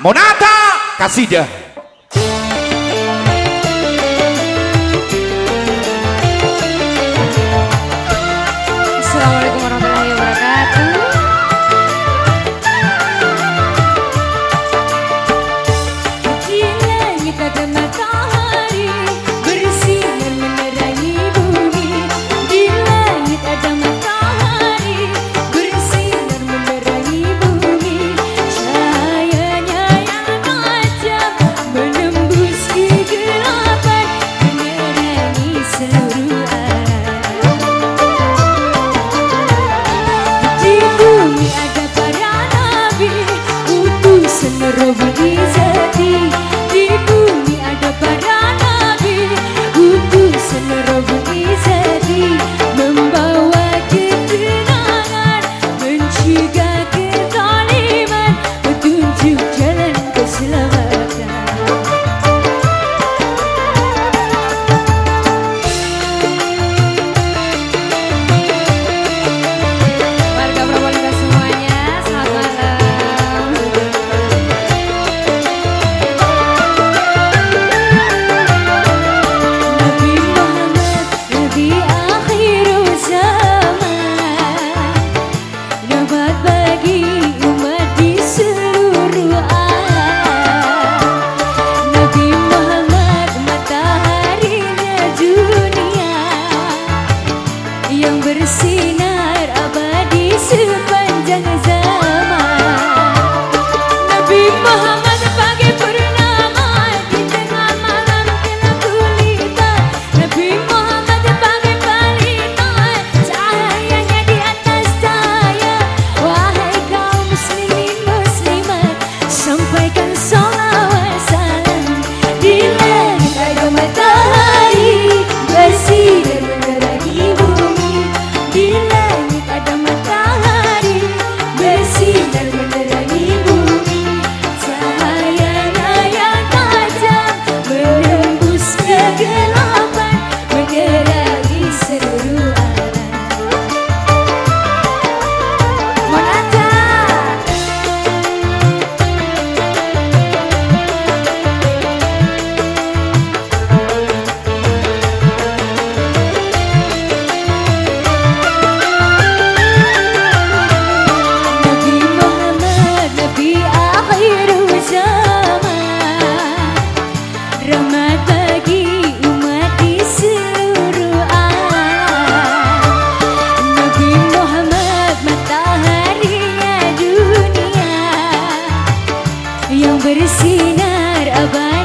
Monata Kasidah. se me robaría. Bersinar abadi